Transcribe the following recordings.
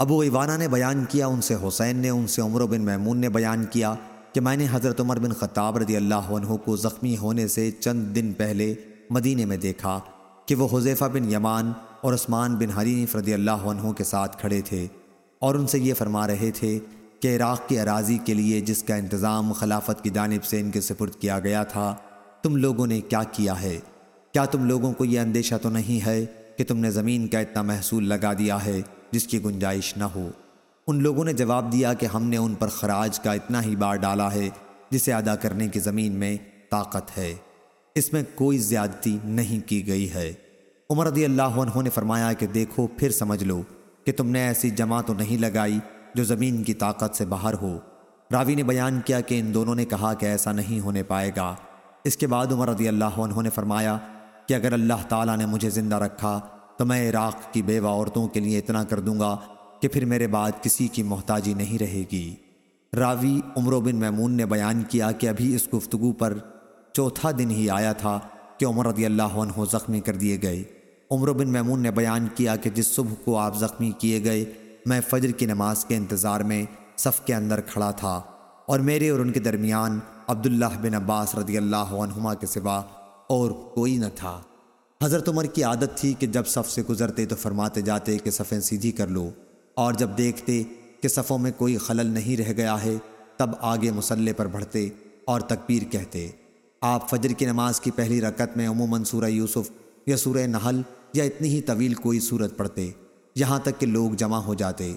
ابو ایوانہ نے بیان کیا، ان سے حسین نے، ان سے عمر بن میمون نے بیان کیا کہ میں نے حضرت عمر بن خطاب رضی اللہ عنہ کو زخمی ہونے سے چند دن پہلے مدینے میں دیکھا کہ وہ حضیفہ بن یمان اور عثمان بن حریف رضی اللہ عنہ کے ساتھ کھڑے تھے اور ان سے یہ فرما رہے تھے کہ عراق کی اراضی کے لیے جس کا انتظام خلافت کی جانب سے ان کے سپرد کیا گیا تھا، تم لوگوں نے کیا کیا ہے؟ کیا تم لوگوں کو یہ اندیشہ تو نہیں ہے کہ تم نے زمین کا اتنا محصول لگا دیا ہے؟ جس کی گنجائش نہ ہو۔ ان لوگوں نے جواب دیا کہ ہم نے ان پر خراج کا اتنا ہی بار ڈالا ہے جسے ادا کرنے کی زمین میں طاقت ہے۔ اس میں کوئی زیادتی نہیں کی گئی ہے۔ عمر رضی اللہ عنہ نے فرمایا کہ دیکھو، پھر سمجھ لو کہ تم نے ایسی جمع تو نہیں لگائی جو زمین کی طاقت سے باہر ہو۔ راوی نے بیان کیا کہ ان دونوں نے کہا کہ ایسا نہیں ہونے پائے گا۔ اس کے بعد عمر رضی اللہ عنہ نے فرمایا کہ اگر اللہ تعالیٰ نے مجھے زندہ رکھا تو میں عراق کی بیوہ عورتوں کے لیے اتنا کر دوں گا کہ پھر میرے بعد کسی کی محتاجی نہیں رہے گی۔ راوی عمر بن میمون نے بیان کیا کہ ابھی اس گفتگو پر چوتھا دن ہی آیا تھا کہ عمر رضی اللہ عنہ زخمی کر دیے گئے۔ عمر بن میمون نے بیان کیا کہ جس صبح کو آپ زخمی کیے گئے، میں فجر کی نماز کے انتظار میں صف کے اندر کھڑا تھا اور میرے اور ان کے درمیان عبداللہ بن عباس رضی اللہ عنہما کے سوا اور کوئی نہ تھا۔ حضرت عمر کی عادت تھی کہ جب صف سے گزرتے تو فرماتے جاتے کہ صفیں سیدھی کر لو، اور جب دیکھتے کہ صفوں میں کوئی خلل نہیں رہ گیا ہے، تب آگے مسلح پر بڑھتے اور تکبیر کہتے۔ آپ فجر کی نماز کی پہلی رکعت میں عموماً سورہ یوسف یا سورہ نحل یا اتنی ہی طویل کوئی صورت پڑھتے، یہاں تک کہ لوگ جمع ہو جاتے۔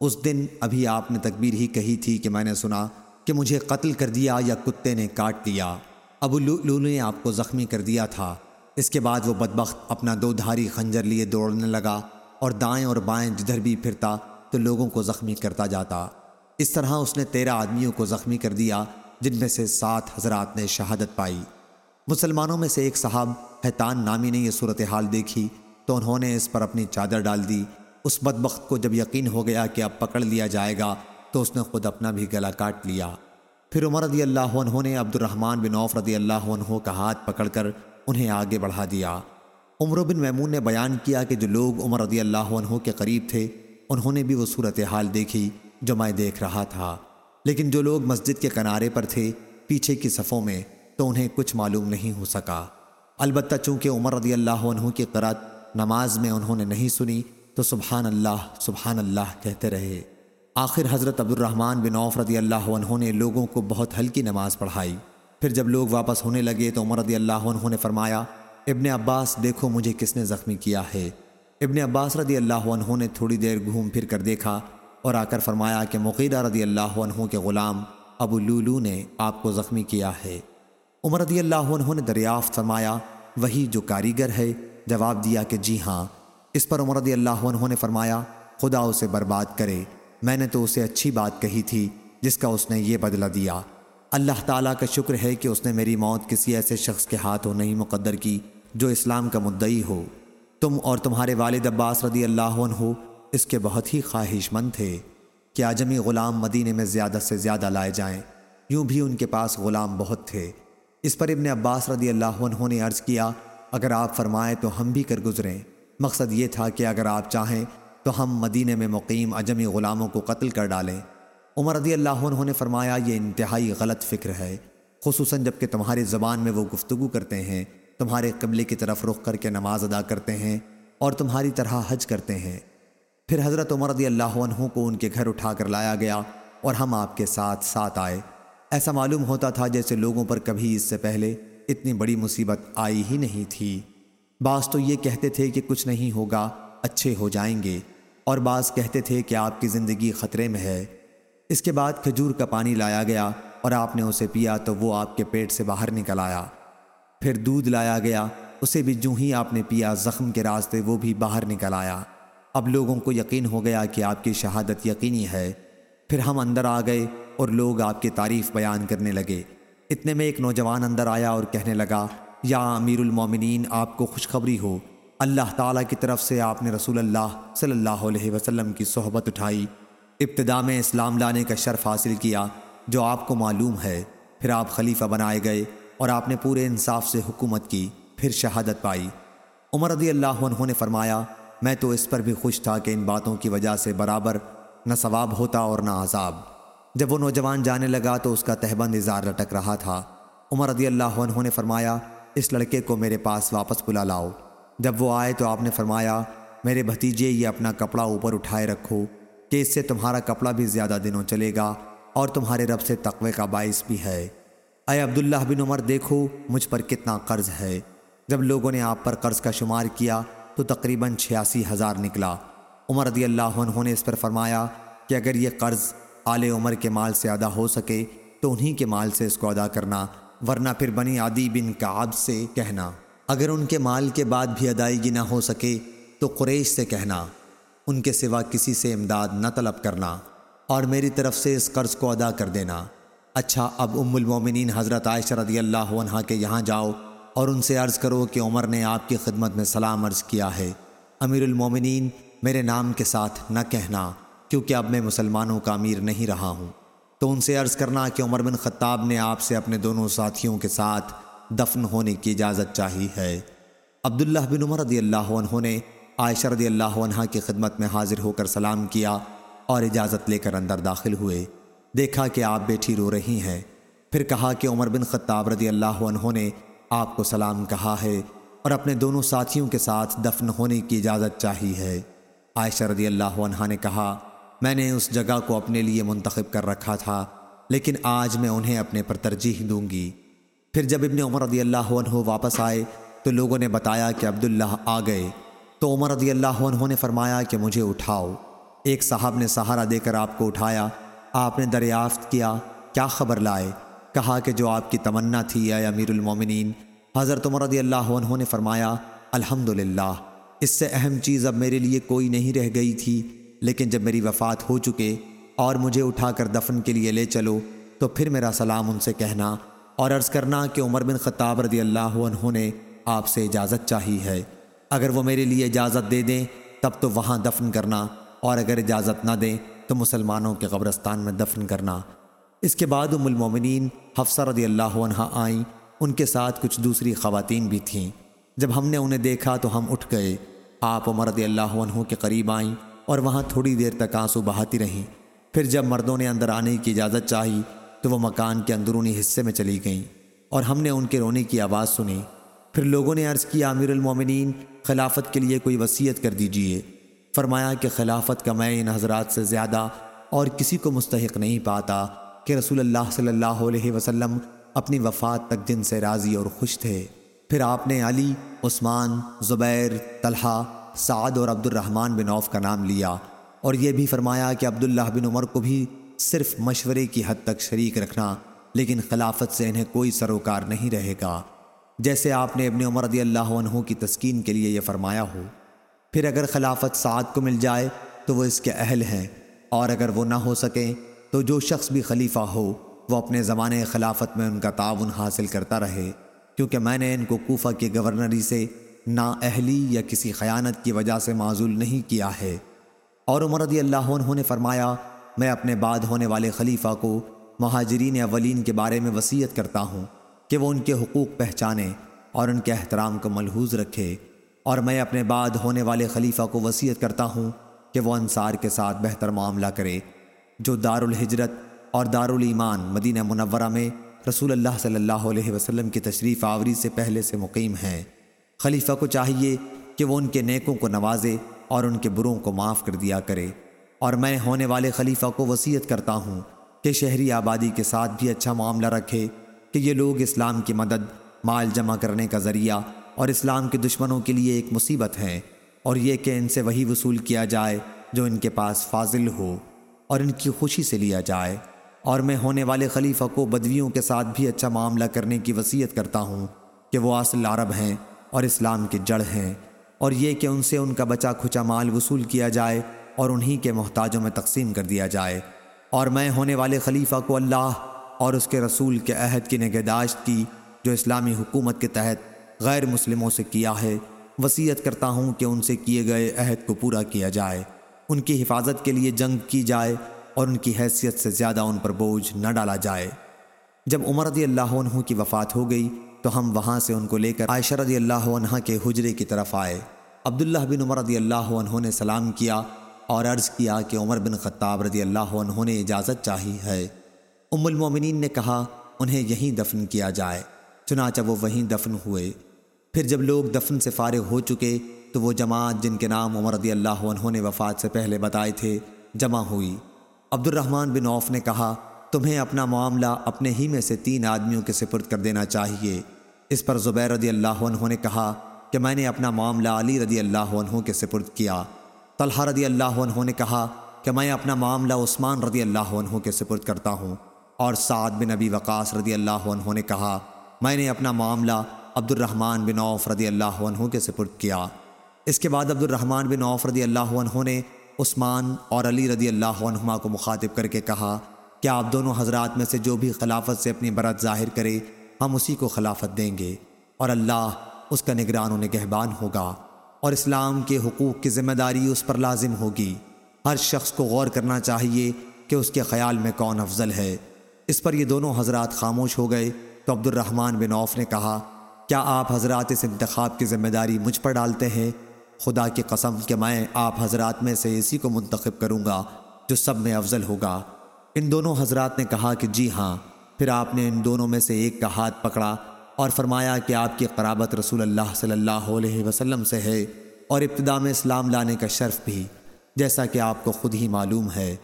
اس دن ابھی آپ نے تکبیر ہی کہی تھی کہ میں نے سنا کہ مجھے قتل کر دیا یا کتے نے کاٹ دیا۔ ابو لولو نے آپ کو زخمی کر دیا تھا۔ اس کے بعد وہ بدبخت اپنا دو دھاری خنجر لیے دوڑنے لگا اور دائیں اور بائیں جدھر بھی پھرتا تو لوگوں کو زخمی کرتا جاتا۔ اس طرح اس نے تیرہ آدمیوں کو زخمی کر دیا، جن میں سے سات حضرات نے شہادت پائی۔ مسلمانوں میں سے ایک صاحب حیتان نامی نے یہ صورتحال دیکھی تو انہوں نے اس پر اپنی چادر ڈال دی۔ اس بدبخت کو جب یقین ہو گیا کہ اب پکڑ لیا جائے گا تو اس نے خود اپنا بھی گلا کاٹ لیا۔ پھر عمر رضی اللہ عنہ نے عبد الرحمن بن عوف رضی اللہ عنہ کا ہاتھ پکڑ کر انہیں آگے بڑھا دیا۔ عمر بن میمون نے بیان کیا کہ جو لوگ عمر رضی اللہ عنہ کے قریب تھے، انہوں نے بھی وہ صورتحال دیکھی جو میں دیکھ رہا تھا۔ لیکن جو لوگ مسجد کے کنارے پر تھے پیچھے کی صفوں میں تو انہیں کچھ معلوم نہیں ہو سکا۔ البتہ چونکہ عمر رضی اللہ عنہ کی قرات نماز میں انہوں نے نہیں سنی تو سبحان اللہ سبحان اللہ کہتے رہے۔ آخر حضرت عبد الرحمن بن عوف رضی اللہ عنہ نے لوگوں کو بہت ہلکی نماز پڑھائی۔ پھر جب لوگ واپس ہونے لگے تو عمر رضی اللہ عنہ نے فرمایا، ابن عباس دیکھو مجھے کس نے زخمی کیا ہے۔ ابن عباس رضی اللہ عنہ نے تھوڑی دیر گھوم پھر کر دیکھا اور آ کر فرمایا کہ مقیدہ رضی اللہ عنہ کے غلام ابو لولو نے آپ کو زخمی کیا ہے۔ عمر رضی اللہ عنہ نے دریافت فرمایا، وہی جو کاریگر ہے۔ جواب دیا کہ جی ہاں۔ اس پر عمر رضی اللہ عنہ نے فرمایا، خدا اسے برباد کرے۔ میں نے تو اسے اچھی بات کہی تھی، جس کا اس نے یہ بدلہ دیا۔ اللہ تعالیٰ کا شکر ہے کہ اس نے میری موت کسی ایسے شخص کے ہاتھوں نہیں مقدر کی جو اسلام کا مدعی ہو۔ تم اور تمہارے والد عباس رضی اللہ عنہ اس کے بہت ہی خواہش مند تھے کہ آجمی غلام مدینے میں زیادہ سے زیادہ لائے جائیں۔ یوں بھی ان کے پاس غلام بہت تھے۔ اس پر ابن عباس رضی اللہ عنہ نے عرض کیا، اگر آپ فرمائیں تو ہم بھی کر گزریں۔ مقصد یہ تھا کہ اگر آپ چاہیں تو ہم مدینے میں مقیم اجمی غلاموں کو قتل کر ڈالیں۔ عمر رضی اللہ عنہ نے فرمایا، یہ انتہائی غلط فکر ہے۔ خصوصاً جبکہ تمہاری زبان میں وہ گفتگو کرتے ہیں، تمہارے قبلے کی طرف رخ کر کے نماز ادا کرتے ہیں اور تمہاری طرح حج کرتے ہیں۔ پھر حضرت عمر رضی اللہ عنہ کو ان کے گھر اٹھا کر لایا گیا اور ہم آپ کے ساتھ ساتھ آئے۔ ایسا معلوم ہوتا تھا جیسے لوگوں پر کبھی اس سے پہلے اتنی بڑی مصیبت آئی ہی نہیں تھی۔ بعض تو یہ کہتے تھے کہ کچھ نہیں ہوگا، اچھے ہو جائیں گے۔ اور بعض کہتے تھے کہ آپ کی زندگی خطرے میں ہے۔ اس کے بعد کھجور کا پانی لایا گیا اور آپ نے اسے پیا تو وہ آپ کے پیٹ سے باہر نکل آیا۔ پھر دودھ لایا گیا، اسے بھی جو ہی آپ نے پیا زخم کے راستے وہ بھی باہر نکل آیا۔ اب لوگوں کو یقین ہو گیا کہ آپ کی شہادت یقینی ہے۔ پھر ہم اندر آ گئے اور لوگ آپ کی تعریف بیان کرنے لگے۔ اتنے میں ایک نوجوان اندر آیا اور کہنے لگا، یا امیر المومنین، آپ کو خوشخبری ہو۔ اللہ تعالیٰ کی طرف سے آپ نے رسول اللہ صلی اللہ علیہ وسلم کی صحبت اٹھائی۔ ابتدا میں اسلام لانے کا شرف حاصل کیا جو آپ کو معلوم ہے، پھر آپ خلیفہ بنائے گئے اور آپ نے پورے انصاف سے حکومت کی، پھر شہادت پائی۔ عمر رضی اللہ عنہ نے فرمایا، میں تو اس پر بھی خوش تھا کہ ان باتوں کی وجہ سے برابر نہ ثواب ہوتا اور نہ عذاب۔ جب وہ نوجوان جانے لگا تو اس کا تہبند اظہار لٹک رہا تھا۔ عمر رضی اللہ عنہ نے فرمایا، اس لڑکے کو میرے پاس واپس بلا لاؤ۔ جب وہ آئے تو آپ نے فرمایا، میرے بھتیجے یہ اپنا کپڑا اوپر اٹھائے رکھو۔ کہ اس سے تمہارا کپڑا بھی زیادہ دنوں چلے گا اور تمہارے رب سے تقوی کا باعث بھی ہے۔ اے عبداللہ بن عمر، دیکھو مجھ پر کتنا قرض ہے۔ جب لوگوں نے آپ پر قرض کا شمار کیا تو تقریباً چھیاسی ہزار نکلا۔ عمر رضی اللہ عنہ نے اس پر فرمایا کہ اگر یہ قرض آل عمر کے مال سے ادا ہو سکے تو انہی کے مال سے اس کو ادا کرنا، ورنہ پھر بنی عادی بن کعب سے کہنا۔ اگر ان کے مال کے بعد بھی ادائیگی نہ ہو سکے تو قریش سے کہنا۔ ان کے سوا کسی سے امداد نہ طلب کرنا اور میری طرف سے اس قرض کو ادا کر دینا۔ اچھا اب ام المومنین حضرت عائشہ رضی اللہ عنہ کے یہاں جاؤ اور ان سے عرض کرو کہ عمر نے آپ کی خدمت میں سلام عرض کیا ہے۔ امیر المومنین، میرے نام کے ساتھ نہ کہنا کیونکہ اب میں مسلمانوں کا امیر نہیں رہا ہوں۔ تو ان سے عرض کرنا کہ عمر بن خطاب نے آپ سے اپنے دونوں ساتھیوں کے ساتھ دفن ہونے کی اجازت چاہی ہے۔ عبداللہ بن عمر رضی اللہ عنہ نے عائشہ رضی اللہ عنہ کی خدمت میں حاضر ہو کر سلام کیا اور اجازت لے کر اندر داخل ہوئے۔ دیکھا کہ آپ بیٹھی رو رہی ہیں۔ پھر کہا کہ عمر بن خطاب رضی اللہ عنہ نے آپ کو سلام کہا ہے اور اپنے دونوں ساتھیوں کے ساتھ دفن ہونے کی اجازت چاہی ہے۔ عائشہ رضی اللہ عنہ نے کہا، میں نے اس جگہ کو اپنے لیے منتخب کر رکھا تھا، لیکن آج میں انہیں اپنے پر ترجیح دوں گی۔ پھر جب ابن عمر رضی اللہ عنہ واپس آئے تو لوگوں نے بتایا کہ عبداللہ آ گئے۔ تو عمر رضی اللہ عنہ نے فرمایا کہ مجھے اٹھاؤ۔ ایک صاحب نے سہارا دے کر آپ کو اٹھایا۔ آپ نے دریافت کیا کیا خبر لائے؟ کہا کہ جو آپ کی تمنا تھی، اے امیر المومنین۔ حضرت عمر رضی اللہ عنہ نے فرمایا، الحمدللہ۔ اس سے اہم چیز اب میرے لیے کوئی نہیں رہ گئی تھی، لیکن جب میری وفات ہو چکے اور مجھے اٹھا کر دفن کے لیے لے چلو، تو پھر میرا سلام ان سے کہنا۔ اور عرض کرنا کہ عمر بن خطاب رضی اللہ عنہ نے آپ سے اجازت چاہی ہے۔ اگر وہ میرے لیے اجازت دے دیں، تب تو وہاں دفن کرنا۔ اور اگر اجازت نہ دیں، تو مسلمانوں کے قبرستان میں دفن کرنا۔ اس کے بعد ام المومنین حفصہ رضی اللہ عنہ آئیں۔ ان کے ساتھ کچھ دوسری خواتین بھی تھیں۔ جب ہم نے انہیں دیکھا تو ہم اٹھ گئے۔ آپ عمر رضی اللہ عنہ کے قریب آئیں اور وہاں تھوڑی دیر تک آنسو بہاتی رہیں۔ پھر جب مردوں نے اندر آنے کی اجازت چاہی، تو وہ مکان کے اندرونی حصے میں چلی گئیں۔ اور ہم نے ان کے رونے کی آواز سنی۔ پھر لوگوں نے عرض کیا، امیر المومنین خلافت کے لیے کوئی وصیت کر دیجیے۔ فرمایا کہ خلافت کا میں ان حضرات سے زیادہ اور کسی کو مستحق نہیں پاتا کہ رسول اللہ صلی اللہ علیہ وسلم اپنی وفات تک دن سے راضی اور خوش تھے۔ پھر آپ نے علی، عثمان، زبیر، طلحہ، سعد اور عبد الرحمن بن عوف کا نام لیا۔ اور یہ بھی فرمایا کہ عبداللہ بن عمر کو بھی صرف مشورے کی حد تک شریک رکھنا، لیکن خلافت سے انہیں کوئی سروکار نہیں رہے گا۔ جیسے آپ نے ابن عمر رضی اللہ عنہ کی تسکین کے لیے یہ فرمایا ہو۔ پھر اگر خلافت سعد کو مل جائے تو وہ اس کے اہل ہیں، اور اگر وہ نہ ہو سکیں تو جو شخص بھی خلیفہ ہو، وہ اپنے زمانے خلافت میں ان کا تعاون حاصل کرتا رہے۔ کیونکہ میں نے ان کو کوفہ کی گورنری سے نا اہلی یا کسی خیانت کی وجہ سے معذول نہیں کیا ہے۔ اور عمر رضی اللہ عنہ نے فرمایا، میں اپنے بعد ہونے والے خلیفہ کو مہاجرین اولین کے بارے میں وصیت کرتا ہوں۔ کہ وہ ان کے حقوق پہچانے اور ان کے احترام کو ملحوظ رکھے اور میں اپنے بعد ہونے والے خلیفہ کو وصیت کرتا ہوں کہ وہ انصار کے ساتھ بہتر معاملہ کرے، جو دار الحجرت اور دار الایمان مدینہ منورہ میں رسول اللہ صلی اللہ علیہ وسلم کی تشریف آوری سے پہلے سے مقیم ہیں۔ خلیفہ کو چاہیے کہ وہ ان کے نیکوں کو نوازے اور ان کے بروں کو معاف کر دیا کرے۔ اور میں ہونے والے خلیفہ کو وصیت کرتا ہوں کہ شہری آبادی کے ساتھ بھی اچھا معاملہ رکھے کہ یہ لوگ اسلام کی مدد، مال جمع کرنے کا ذریعہ اور اسلام کے دشمنوں کے لیے ایک مصیبت ہے اور یہ کہ ان سے وہی وصول کیا جائے جو ان کے پاس فاضل ہو اور ان کی خوشی سے لیا جائے۔ اور میں ہونے والے خلیفہ کو بدویوں کے ساتھ بھی اچھا معاملہ کرنے کی وصیت کرتا ہوں کہ وہ اصل عرب ہیں اور اسلام کے جڑ ہیں اور یہ کہ ان سے ان کا بچا کھچا مال وصول کیا جائے اور انہی کے محتاجوں میں تقسیم کر دیا جائے۔ اور میں ہونے والے خلیفہ کو اللہ اور اس کے رسول کے عہد کی نگہداشت کی جو اسلامی حکومت کے تحت غیر مسلموں سے کیا ہے، وصیت کرتا ہوں کہ ان سے کیے گئے عہد کو پورا کیا جائے۔ ان کی حفاظت کے لیے جنگ کی جائے اور ان کی حیثیت سے زیادہ ان پر بوجھ نہ ڈالا جائے۔ جب عمر رضی اللہ عنہ کی وفات ہو گئی، تو ہم وہاں سے ان کو لے کر عائشہ رضی اللہ عنہ کے حجرے کی طرف آئے۔ عبداللہ بن عمر رضی اللہ عنہ نے سلام کیا اور عرض کیا کہ عمر بن خطاب رضی اللہ عنہ نے اجازت چاہی ہے۔ ام المومنین نے کہا، انہیں یہیں دفن کیا جائے۔ چنانچہ وہ وہیں دفن ہوئے۔ پھر جب لوگ دفن سے فارغ ہو چکے، تو وہ جماعت جن کے نام عمر رضی اللہ عنہ نے وفات سے پہلے بتائے تھے، جمع ہوئی۔ عبد الرحمن بن عوف نے کہا، تمہیں اپنا معاملہ اپنے ہی میں سے تین آدمیوں کے سپرد کر دینا چاہیے۔ اس پر زبیر رضی اللہ عنہ نے کہا کہ میں نے اپنا معاملہ علی رضی اللہ عنہ کے سپرد کیا۔ طلحہ رضی اللہ عنہ نے کہا کہ میں اپنا معاملہ عثمان رضی اللہ عنہ کے سپرد کرتا ہوں۔ اور سعد بن ابی وقاص رضی اللہ عنہ نے کہا، میں نے اپنا معاملہ عبد الرحمن بن عوف رضی اللہ عنہ کے سپرد کیا۔ اس کے بعد عبد الرحمن بن عوف رضی اللہ عنہ نے عثمان اور علی رضی اللہ عنہما کو مخاطب کر کے کہا کہ آپ دونوں حضرات میں سے جو بھی خلافت سے اپنی برت ظاہر کرے، ہم اسی کو خلافت دیں گے۔ اور اللہ اس کا نگران و نگہبان ہوگا۔ اور اسلام کے حقوق کی ذمہ داری اس پر لازم ہوگی۔ ہر شخص کو غور کرنا چاہیے کہ اس کے خیال میں کون افضل ہے۔ اس پر یہ دونوں حضرات خاموش ہو گئے تو عبد الرحمن بن عوف نے کہا، کیا آپ حضرات اس انتخاب کی ذمہ داری مجھ پر ڈالتے ہیں؟ خدا کی قسم کہ میں آپ حضرات میں سے اسی کو منتخب کروں گا جو سب میں افضل ہوگا۔ ان دونوں حضرات نے کہا کہ جی ہاں۔ پھر آپ نے ان دونوں میں سے ایک کا ہاتھ پکڑا اور فرمایا کہ آپ کی قرابت رسول اللہ صلی اللہ علیہ وسلم سے ہے اور ابتدا میں اسلام لانے کا شرف بھی، جیسا کہ آپ کو خود ہی معلوم ہے۔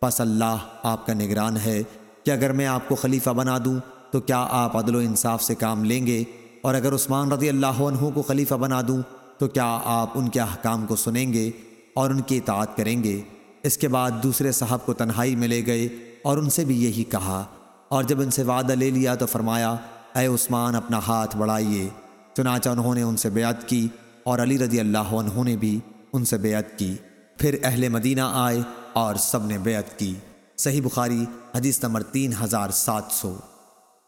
پس اللہ آپ کا نگران ہے کہ اگر میں آپ کو خلیفہ بنا دوں تو کیا آپ عدل و انصاف سے کام لیں گے؟ اور اگر عثمان رضی اللہ عنہ کو خلیفہ بنا دوں تو کیا آپ ان کے احکام کو سنیں گے اور ان کی اطاعت کریں گے؟ اس کے بعد دوسرے صاحب کو تنہائی میں لے گئے اور ان سے بھی یہی کہا۔ اور جب ان سے وعدہ لے لیا تو فرمایا، اے عثمان، اپنا ہاتھ بڑھائیے۔ چنانچہ انہوں نے ان سے بیعت کی اور علی رضی اللہ عنہ نے بھی ان سے بیعت کی۔ پھر اہل مدینہ آئے اور سب نے بیعت کی۔ صحیح بخاری حدیث نمبر تین ہزار سات سو۔